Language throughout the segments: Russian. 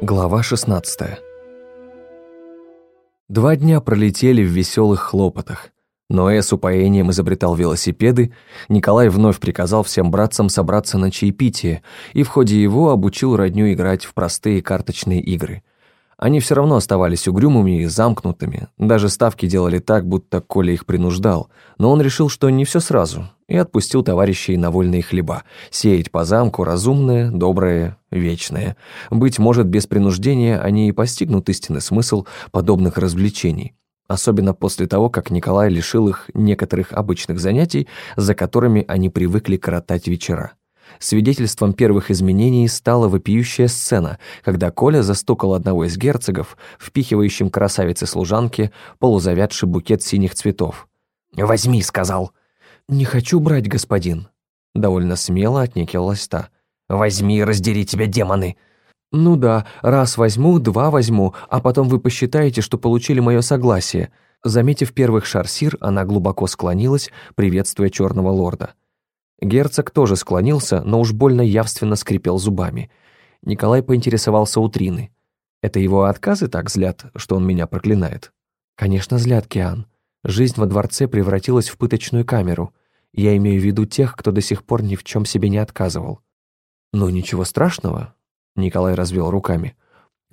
Глава 16 Два дня пролетели в веселых хлопотах. Ноэ с упоением изобретал велосипеды, Николай вновь приказал всем братцам собраться на чаепитие и в ходе его обучил родню играть в простые карточные игры. Они все равно оставались угрюмыми и замкнутыми, даже ставки делали так, будто Коля их принуждал, но он решил, что не все сразу, и отпустил товарищей на вольные хлеба, сеять по замку разумное, доброе, вечное. Быть может, без принуждения они и постигнут истинный смысл подобных развлечений, особенно после того, как Николай лишил их некоторых обычных занятий, за которыми они привыкли коротать вечера. Свидетельством первых изменений стала вопиющая сцена, когда Коля застукал одного из герцогов, впихивающим красавице-служанке полузавядший букет синих цветов. «Возьми», — сказал. «Не хочу брать, господин». Довольно смело отнекивалась та. «Возьми, раздери тебя, демоны!» «Ну да, раз возьму, два возьму, а потом вы посчитаете, что получили мое согласие». Заметив первых шарсир, она глубоко склонилась, приветствуя черного лорда. Герцог тоже склонился, но уж больно явственно скрипел зубами. Николай поинтересовался у Трины. «Это его отказы так злят, что он меня проклинает?» «Конечно, злят, Киан. Жизнь во дворце превратилась в пыточную камеру. Я имею в виду тех, кто до сих пор ни в чем себе не отказывал». «Ну, ничего страшного», — Николай развел руками.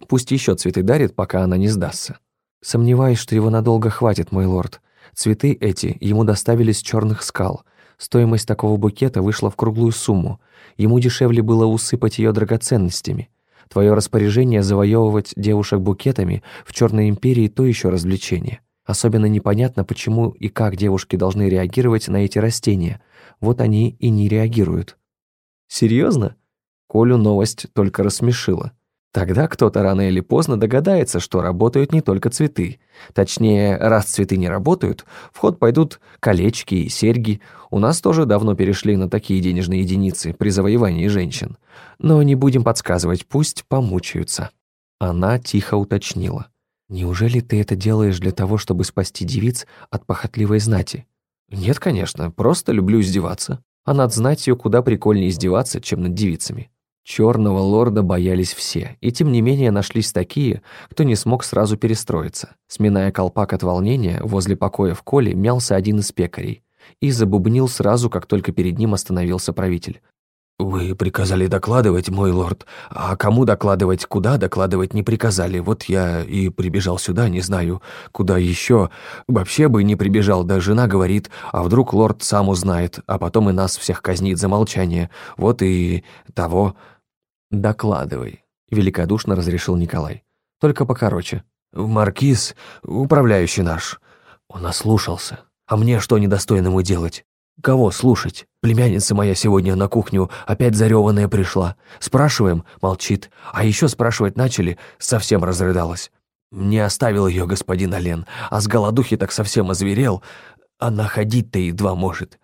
«Пусть еще цветы дарит, пока она не сдастся». «Сомневаюсь, что его надолго хватит, мой лорд. Цветы эти ему доставили с черных скал — Стоимость такого букета вышла в круглую сумму. Ему дешевле было усыпать ее драгоценностями. Твое распоряжение завоевывать девушек букетами в Черной империи то еще развлечение. Особенно непонятно, почему и как девушки должны реагировать на эти растения. Вот они и не реагируют. Серьезно? Колю новость только рассмешила. Тогда кто-то рано или поздно догадается, что работают не только цветы. Точнее, раз цветы не работают, в ход пойдут колечки и серьги. У нас тоже давно перешли на такие денежные единицы при завоевании женщин. Но не будем подсказывать, пусть помучаются. Она тихо уточнила. «Неужели ты это делаешь для того, чтобы спасти девиц от похотливой знати?» «Нет, конечно, просто люблю издеваться. А над знатью куда прикольнее издеваться, чем над девицами». Черного лорда боялись все, и тем не менее нашлись такие, кто не смог сразу перестроиться. Сминая колпак от волнения, возле покоя в Коле мялся один из пекарей и забубнил сразу, как только перед ним остановился правитель. «Вы приказали докладывать, мой лорд, а кому докладывать, куда докладывать не приказали. Вот я и прибежал сюда, не знаю, куда еще. Вообще бы не прибежал, да жена говорит, а вдруг лорд сам узнает, а потом и нас всех казнит за молчание. Вот и того...» «Докладывай», — великодушно разрешил Николай. «Только покороче». «Маркиз, управляющий наш, он ослушался. А мне что недостойному делать? Кого слушать? Племянница моя сегодня на кухню опять зареванная пришла. Спрашиваем, молчит. А еще спрашивать начали, совсем разрыдалась. Не оставил ее господин Олен, а с голодухи так совсем озверел. Она ходить-то едва может.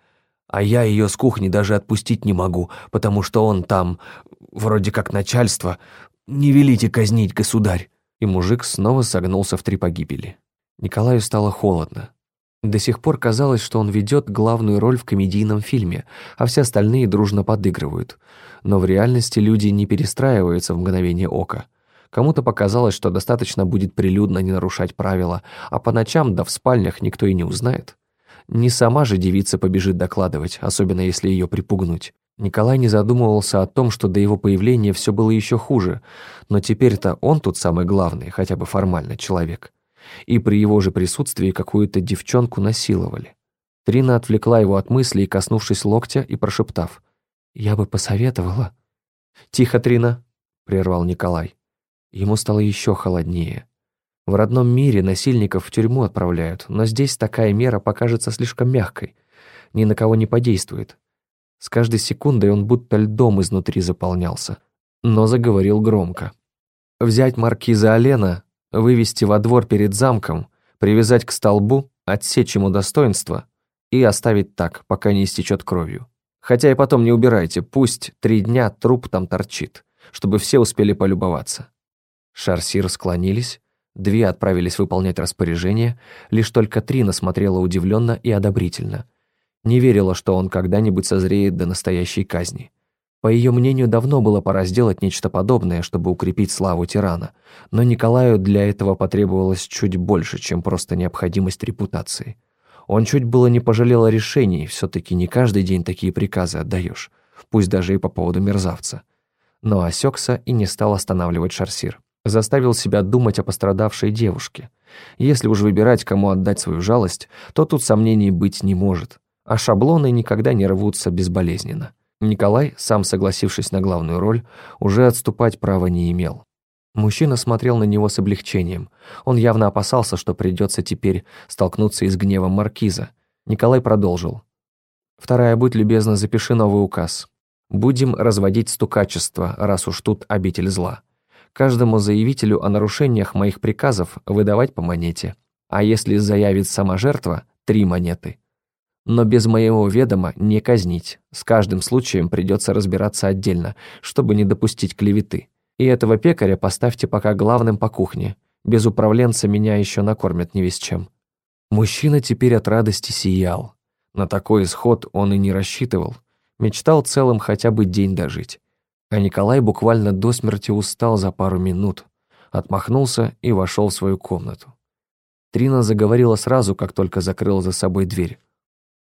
А я ее с кухни даже отпустить не могу, потому что он там, вроде как начальство. Не велите казнить, государь!» И мужик снова согнулся в три погибели. Николаю стало холодно. До сих пор казалось, что он ведет главную роль в комедийном фильме, а все остальные дружно подыгрывают. Но в реальности люди не перестраиваются в мгновение ока. Кому-то показалось, что достаточно будет прилюдно не нарушать правила, а по ночам да в спальнях никто и не узнает. Не сама же девица побежит докладывать, особенно если ее припугнуть. Николай не задумывался о том, что до его появления все было еще хуже, но теперь-то он тут самый главный, хотя бы формально, человек. И при его же присутствии какую-то девчонку насиловали. Трина отвлекла его от мыслей, коснувшись локтя и прошептав. «Я бы посоветовала». «Тихо, Трина», — прервал Николай. Ему стало еще холоднее. В родном мире насильников в тюрьму отправляют, но здесь такая мера покажется слишком мягкой, ни на кого не подействует. С каждой секундой он будто льдом изнутри заполнялся, но заговорил громко. «Взять маркиза Алена, вывести во двор перед замком, привязать к столбу, отсечь ему достоинство и оставить так, пока не истечет кровью. Хотя и потом не убирайте, пусть три дня труп там торчит, чтобы все успели полюбоваться». Шарсир склонились, две отправились выполнять распоряжение, лишь только Трина смотрела удивленно и одобрительно – не верила, что он когда-нибудь созреет до настоящей казни. По ее мнению, давно было пора сделать нечто подобное, чтобы укрепить славу тирана, но Николаю для этого потребовалось чуть больше, чем просто необходимость репутации. Он чуть было не пожалел о решении, все-таки не каждый день такие приказы отдаешь, пусть даже и по поводу мерзавца. Но осекся и не стал останавливать шарсир. Заставил себя думать о пострадавшей девушке. Если уж выбирать, кому отдать свою жалость, то тут сомнений быть не может, а шаблоны никогда не рвутся безболезненно. Николай, сам согласившись на главную роль, уже отступать права не имел. Мужчина смотрел на него с облегчением. Он явно опасался, что придется теперь столкнуться и с гневом маркиза. Николай продолжил. «Вторая, будь любезна, запиши новый указ. Будем разводить стукачество, раз уж тут обитель зла. Каждому заявителю о нарушениях моих приказов выдавать по монете. А если заявит сама жертва, три монеты но без моего ведома не казнить. С каждым случаем придется разбираться отдельно, чтобы не допустить клеветы. И этого пекаря поставьте пока главным по кухне. Без управленца меня еще накормят не весь чем». Мужчина теперь от радости сиял. На такой исход он и не рассчитывал. Мечтал целым хотя бы день дожить. А Николай буквально до смерти устал за пару минут. Отмахнулся и вошел в свою комнату. Трина заговорила сразу, как только закрыла за собой дверь.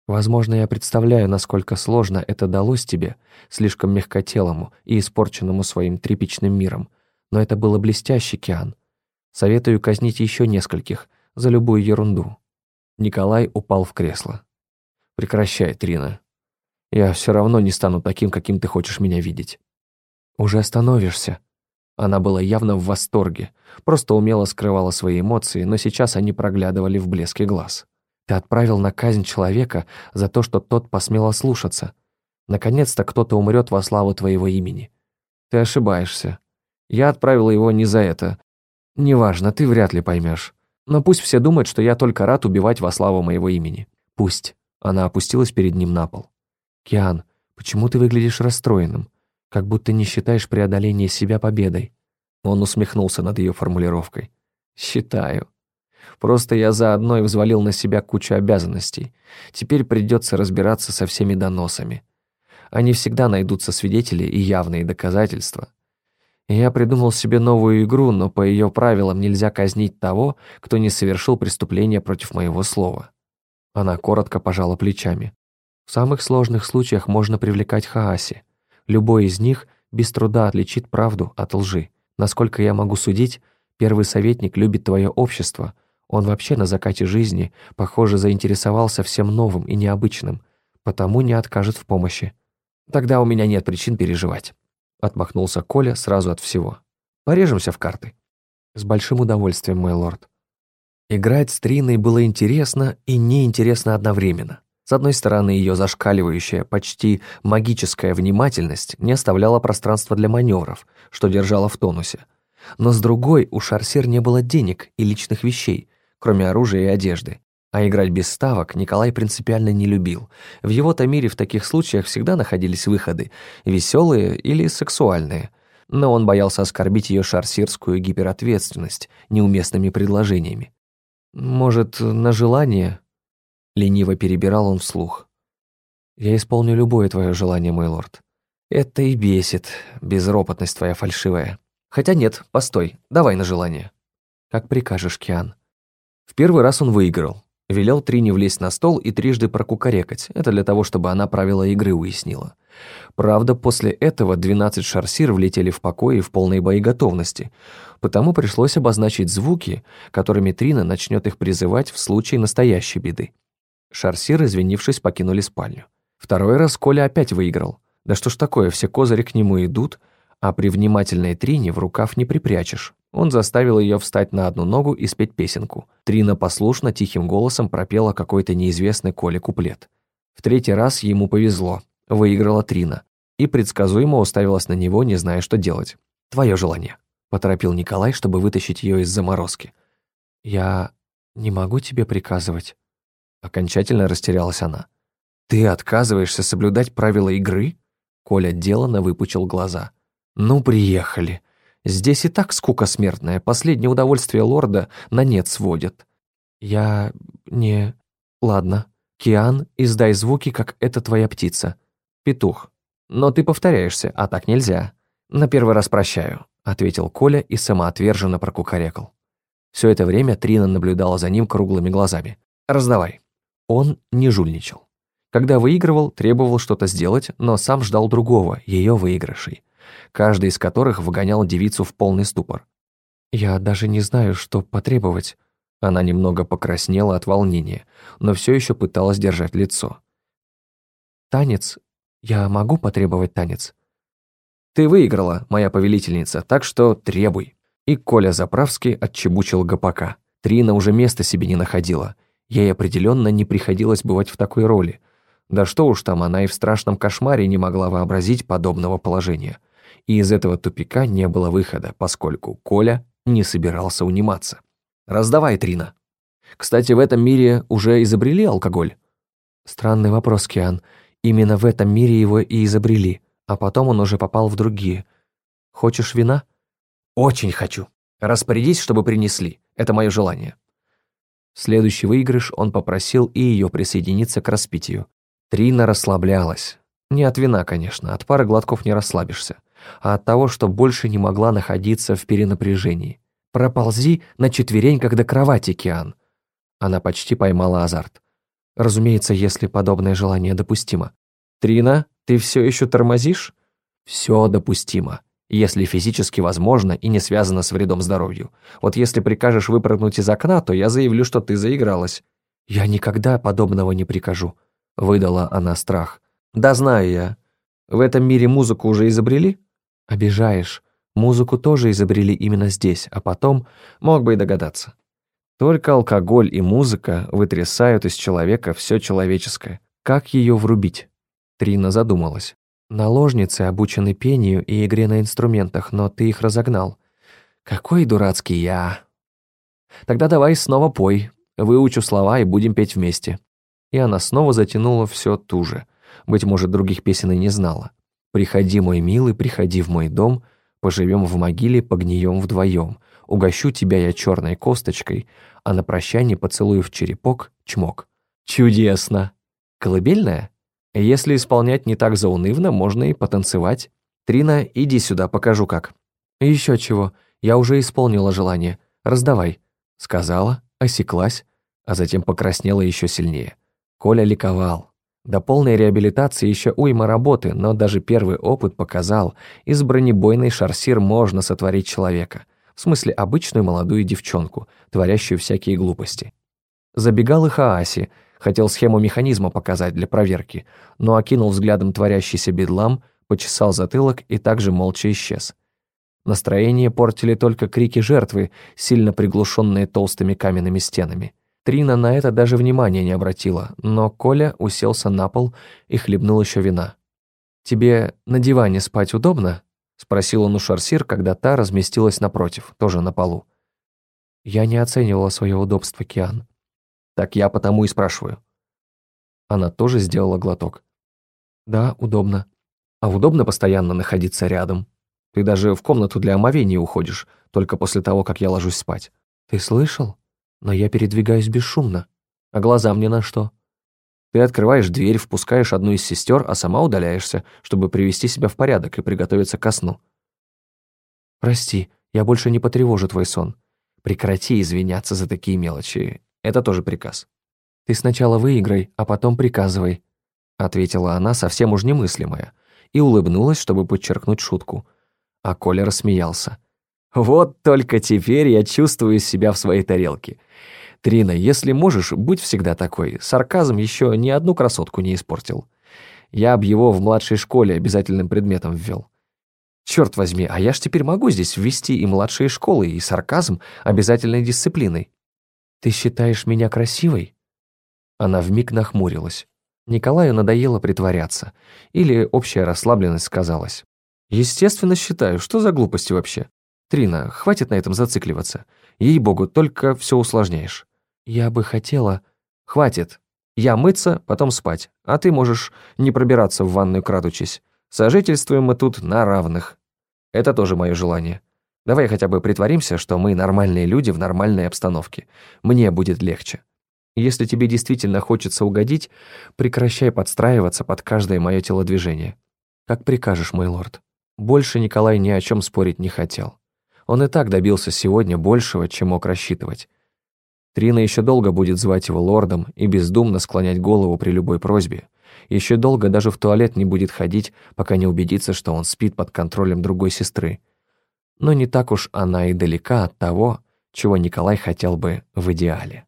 Возможно, я представляю, насколько сложно это далось тебе, слишком мягкотелому и испорченному своим тряпичным миром. Но это было блестяще, Киан. Советую казнить еще нескольких за любую ерунду. Николай упал в кресло. Прекращай, Трина. Я все равно не стану таким, каким ты хочешь меня видеть. Уже остановишься. Она была явно в восторге, просто умело скрывала свои эмоции, но сейчас они проглядывали в блеске глаз. Ты отправил на казнь человека за то, что тот посмел ослушаться. Наконец-то кто-то умрет во славу твоего имени. Ты ошибаешься. Я отправил его не за это. Неважно, ты вряд ли поймешь. Но пусть все думают, что я только рад убивать во славу моего имени. Пусть. Она опустилась перед ним на пол. Киан, почему ты выглядишь расстроенным? Как будто не считаешь преодоление себя победой. Он усмехнулся над ее формулировкой. «Считаю. Просто я заодно и взвалил на себя кучу обязанностей. Теперь придется разбираться со всеми доносами. Они всегда найдутся свидетели и явные доказательства. Я придумал себе новую игру, но по ее правилам нельзя казнить того, кто не совершил преступление против моего слова. Она коротко пожала плечами. В самых сложных случаях можно привлекать Хааси. Любой из них без труда отличит правду от лжи. Насколько я могу судить, первый советник любит твое общество, он вообще на закате жизни, похоже, заинтересовался всем новым и необычным, потому не откажет в помощи. Тогда у меня нет причин переживать. Отмахнулся Коля сразу от всего. Порежемся в карты. С большим удовольствием, мой лорд. Играть с Триной было интересно и неинтересно одновременно. С одной стороны, ее зашкаливающая, почти магическая внимательность не оставляла пространства для маневров, что держала в тонусе. Но с другой, у Шарсер не было денег и личных вещей, кроме оружия и одежды. А играть без ставок Николай принципиально не любил. В его-то мире в таких случаях всегда находились выходы, веселые или сексуальные. Но он боялся оскорбить ее шарсирскую гиперответственность неуместными предложениями. «Может, на желание?» Лениво перебирал он вслух. «Я исполню любое твое желание, мой лорд. Это и бесит, безропотность твоя фальшивая. Хотя нет, постой, давай на желание». «Как прикажешь, Киан», в первый раз он выиграл. Велел Трине влезть на стол и трижды прокукарекать. Это для того, чтобы она правила игры уяснила. Правда, после этого 12 шарсир влетели в покой в полной боеготовности, потому пришлось обозначить звуки, которыми Трина начнет их призывать в случае настоящей беды. Шарсир, извинившись, покинули спальню. Второй раз Коля опять выиграл. Да что ж такое, все козыри к нему идут, а при внимательной Трине в рукав не припрячешь. Он заставил ее встать на одну ногу и спеть песенку. Трина послушно, тихим голосом пропела какой-то неизвестный Коле куплет. В третий раз ему повезло. Выиграла Трина. И предсказуемо уставилась на него, не зная, что делать. «Твое желание», — поторопил Николай, чтобы вытащить ее из заморозки. «Я не могу тебе приказывать». Окончательно растерялась она. «Ты отказываешься соблюдать правила игры?» Коля делано выпучил глаза. «Ну, приехали. Здесь и так скука смертная, последнее удовольствие лорда на нет сводят. Я не... Ладно. Киан, издай звуки, как это твоя птица. Петух. Но ты повторяешься, а так нельзя. На первый раз прощаю», — ответил Коля и самоотверженно прокукарекал. Все это время Трина наблюдала за ним круглыми глазами. «Раздавай». Он не жульничал. Когда выигрывал, требовал что-то сделать, но сам ждал другого, ее выигрышей, каждый из которых выгонял девицу в полный ступор. «Я даже не знаю, что потребовать». Она немного покраснела от волнения, но все еще пыталась держать лицо. «Танец? Я могу потребовать танец?» «Ты выиграла, моя повелительница, так что требуй». И Коля Заправский отчебучил гопака. Трина уже места себе не находила. Ей определенно не приходилось бывать в такой роли. Да что уж там, она и в страшном кошмаре не могла вообразить подобного положения. И из этого тупика не было выхода, поскольку Коля не собирался униматься. «Раздавай, Трина». «Кстати, в этом мире уже изобрели алкоголь?» Странный вопрос, Киан. Именно в этом мире его и изобрели, а потом он уже попал в другие. Хочешь вина? Очень хочу. Распорядись, чтобы принесли. Это мое желание. Следующий выигрыш он попросил и ее присоединиться к распитию. Трина расслаблялась. Не от вина, конечно, от пары глотков не расслабишься, а от того, что больше не могла находиться в перенапряжении. «Проползи на четвереньках до кровати, Киан». Она почти поймала азарт. Разумеется, если подобное желание допустимо. «Трина, ты все еще тормозишь?» «Все допустимо если физически возможно и не связано с вредом здоровью. Вот если прикажешь выпрыгнуть из окна, то я заявлю, что ты заигралась». «Я никогда подобного не прикажу», — выдала она страх. «Да знаю я. В этом мире музыку уже изобрели?» «Обижаешь. Музыку тоже изобрели именно здесь, а потом мог бы и догадаться». Только алкоголь и музыка вытрясают из человека все человеческое. Как ее врубить? Трина задумалась. Наложницы обучены пению и игре на инструментах, но ты их разогнал. Какой дурацкий я. Тогда давай снова пой. Выучу слова и будем петь вместе. И она снова затянула все туже. Быть может, других песен и не знала. «Приходи, мой милый, приходи в мой дом, поживем в могиле, погнием вдвоем. Угощу тебя я черной косточкой, а на прощание поцелую в черепок чмок». Чудесно! Колыбельная? Если исполнять не так заунывно, можно и потанцевать. Трина, иди сюда, покажу как. Еще чего, я уже исполнила желание. Раздавай. Сказала, осеклась, а затем покраснела еще сильнее. Коля ликовал. До полной реабилитации еще уйма работы, но даже первый опыт показал, из бронебойной шарсир можно сотворить человека. В смысле, обычную молодую девчонку, творящую всякие глупости. Забегал и Хааси, Хотел схему механизма показать для проверки, но окинул взглядом творящийся бедлам, почесал затылок и также молча исчез. Настроение портили только крики жертвы, сильно приглушенные толстыми каменными стенами. Трина на это даже внимания не обратила, но Коля уселся на пол и хлебнул еще вина. «Тебе на диване спать удобно?» — спросил он у Шарсир, когда та разместилась напротив, тоже на полу. Я не оценивала свое удобство, Киан. Так я потому и спрашиваю. Она тоже сделала глоток. Да, удобно. А удобно постоянно находиться рядом. Ты даже в комнату для омовения уходишь, только после того, как я ложусь спать. Ты слышал? Но я передвигаюсь бесшумно. А глаза мне на что? Ты открываешь дверь, впускаешь одну из сестер, а сама удаляешься, чтобы привести себя в порядок и приготовиться ко сну. Прости, я больше не потревожу твой сон. Прекрати извиняться за такие мелочи. Это тоже приказ. «Ты сначала выиграй, а потом приказывай», ответила она, совсем уж немыслимая, и улыбнулась, чтобы подчеркнуть шутку. А Коля рассмеялся. «Вот только теперь я чувствую себя в своей тарелке. Трина, если можешь, будь всегда такой. Сарказм еще ни одну красотку не испортил. Я б его в младшей школе обязательным предметом ввел. Черт возьми, а я ж теперь могу здесь ввести и младшие школы, и сарказм обязательной дисциплиной. «Ты считаешь меня красивой?» Она вмиг нахмурилась. Николаю надоело притворяться. Или общая расслабленность сказалась. «Естественно, считаю. Что за глупости вообще? Трина, хватит на этом зацикливаться. Ей-богу, только все усложняешь». «Я бы хотела...» «Хватит. Я мыться, потом спать. А ты можешь не пробираться в ванную, крадучись. Сожительствуем мы тут на равных. Это тоже мое желание. Давай хотя бы притворимся, что мы нормальные люди в нормальной обстановке. Мне будет легче. Если тебе действительно хочется угодить, прекращай подстраиваться под каждое мое телодвижение. «Как прикажешь, мой лорд». Больше Николай ни о чем спорить не хотел. Он и так добился сегодня большего, чем мог рассчитывать. Трина еще долго будет звать его лордом и бездумно склонять голову при любой просьбе. Еще долго даже в туалет не будет ходить, пока не убедится, что он спит под контролем другой сестры. Но не так уж она и далека от того, чего Николай хотел бы в идеале.